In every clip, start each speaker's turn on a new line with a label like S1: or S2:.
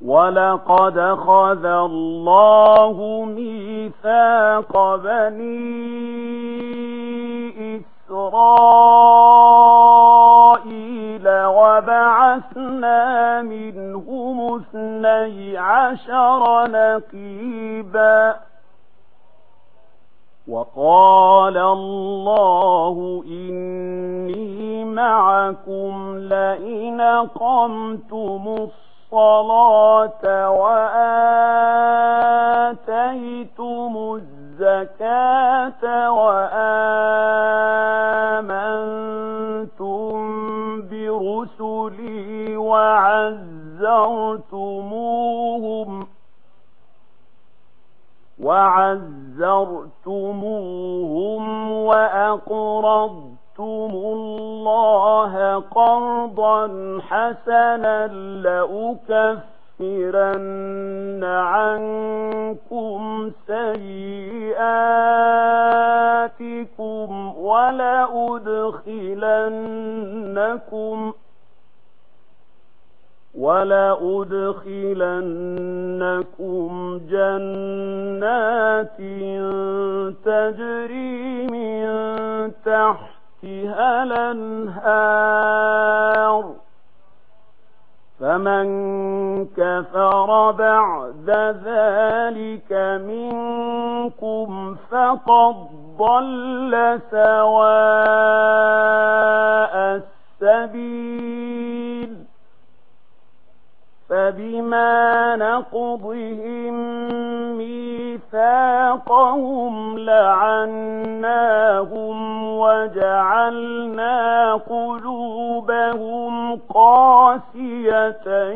S1: وَلَقَدْ أَخَذَ اللَّهُ مِيثَاقَ بَنِي إِسْرَائِيلَ وَبَعَثْنَا مِنْهُمُ اثْنَيْ عَشَرَ نَقِيبًا وَقَالَ اللَّهُ إِنِّي مَعَكُمْ لَئِنْ أَقَمْتُمُ الصَّلَاةَ الصلاة وآتيتم الزكاة وآمنتم برسلي وعزرتموهم وعزرتموهم وأقرضتم الله الله قرضا حسنا لأكفرن عنكم سيئاتكم ولأدخلنكم ولأدخلنكم جنات تجري من تحت تحتها الأنهار. فمن كفر بعد ذلك منكم فقد ضل سواء السبيل. فبما نقضهم من مِيثَاقَهُمْ لَعَنَّاهُمْ وَجَعَلْنَا قُلُوبَهُمْ قَاسِيَةً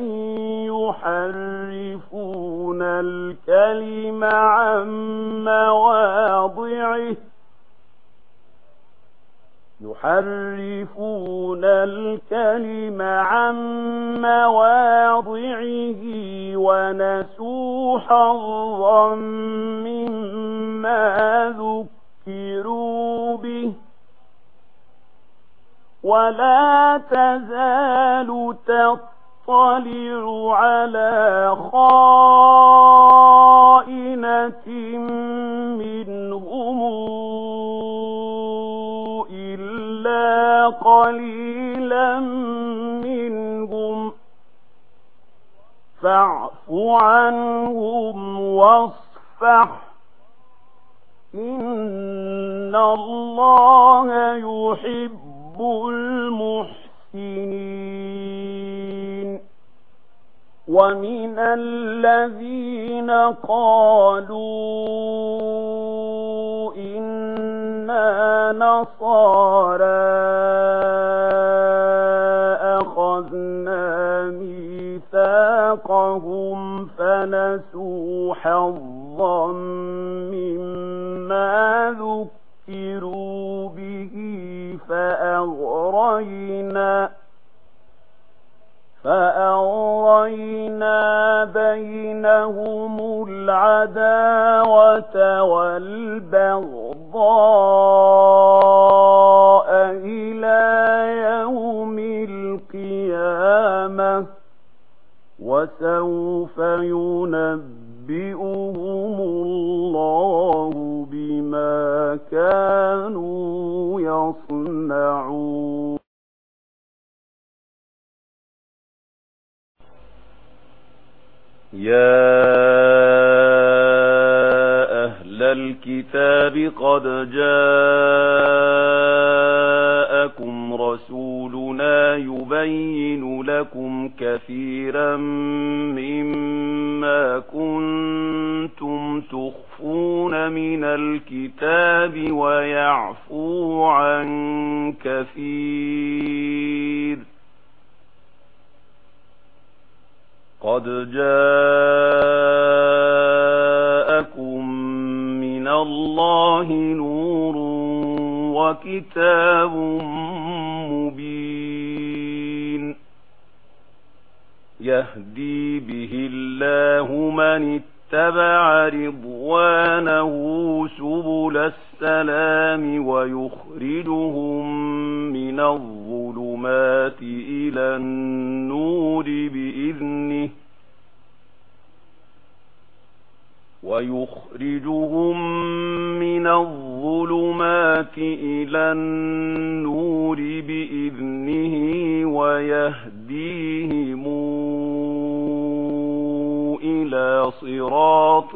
S1: يُحَرِّفُونَ الْكَلِمَ عَن مَّوَاضِعِهِ يحرفون الكلم عن مواضعه ونسوا حظا مما ذكروا به ولا تزال تطلع على خائنة منهم إِلَّا قَلِيلًا مِّنْهُمْ فَاعْفُ عَنْهُمْ وَاصْفَحْ إِنَّ اللَّهَ يُحِبُّ الْمُحْسِنِينَ وَمِنَ الَّذِينَ قَالُوا نَصَارَىٰ أَخَذْنَا مِيثَاقَهُمْ فَنَسُوا حَظًّا مِّمَّا ذُكِّرُوا بِهِ فَأَغْرَيْنَا فَأَغْرَيْنَا بَيْنَهُمُ الْعَدَاوَةَ وَالْبَغْضَاءَ وسوف ينبئهم الله بما كانوا يصنعون.
S2: يا أهل الكتاب قد جاءكم رَسُولُنَا يُبَيِّنُ لَكُمْ كَثِيرًا مِّمَّا كُنتُمْ تُخْفُونَ مِنَ الْكِتَابِ وَيَعْفُو عَن كَثِيرٍ. قَدْ جَاءَكُم مِّنَ اللَّهِ نُورٌ وكتاب مبين يهدي به الله من اتبع رضوانه سبل السلام ويخرجهم من الظلمات إلى النور بإذنه ويخرجهم من الظلمات إلى النور بإذنه ويهديهم إلى صراط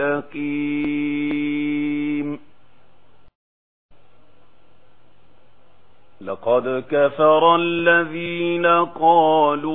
S2: مستقيم لقد كفر الذين قالوا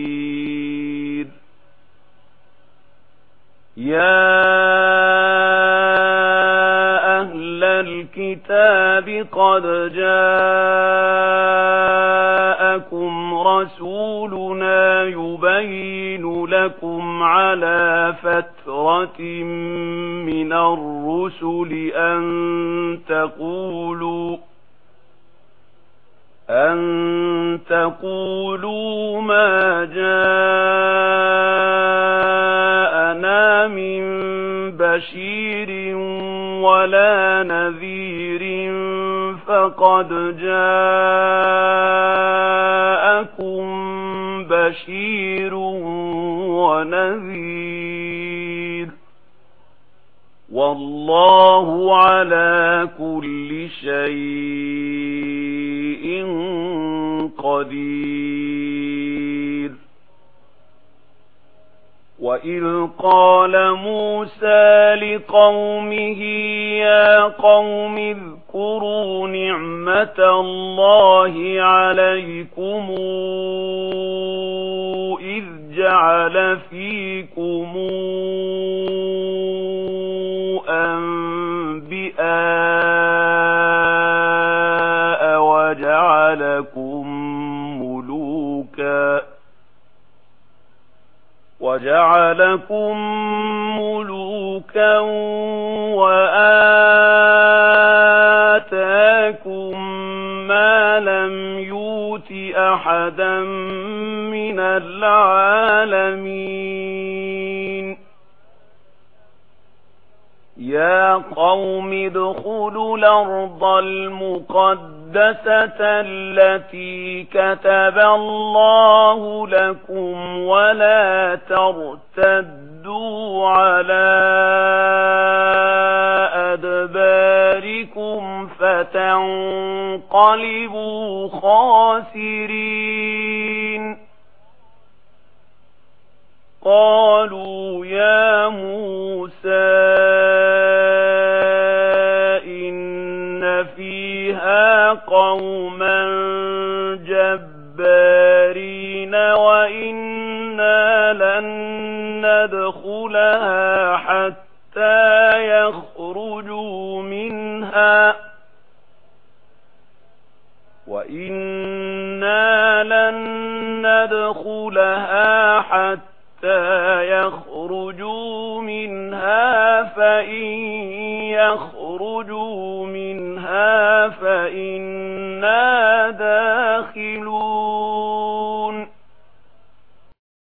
S2: يا أهل الكتاب قد جاءكم رسولنا يبين لكم على فترة من الرسل أن تقولوا أن تقولوا ما جاءكم ولا نذير فقد جاءكم بشير ونذير. والله على كل شيء قدير. وَإِذْ قَالَ مُوسَى لِقَوْمِهِ يَا قَوْمِ اذْكُرُوا نِعْمَةَ اللَّهِ عَلَيْكُمْ إِذْ جَعَلَ فِيكُمْ وجعلكم ملوكا وآتاكم ما لم يوت أحدا من العالمين يا قوم ادخلوا الأرض المقدسة المقدسة التي كتب الله لكم ولا ترتدوا على أدباركم فتنقلبوا خاسرين. قالوا يا موسى قوما جبارين وإنا لن ندخلها حتى يخرجوا منها وإنا لن ندخلها حتى يخرجوا منها فإن يخرجوا منها فإن داخلون